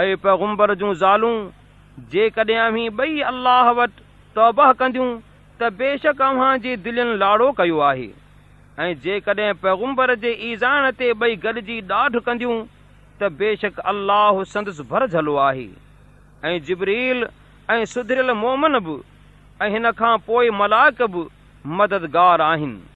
اے پیغمبر جو زالوں جے کدے امی بئی اللہ وٹ توبہ کندوں تے بے شک اواں جی دلن لاڑو کیو آ اے جے کدے پیغمبر جی ایزان تے بئی گل جی ڈاڈھ کندوں تے بے شک اللہ سندس بھر جھلو آ اے جبریل اے سدھرل مومن بو اے نکھا پوئی ملائک بو مددگار آہن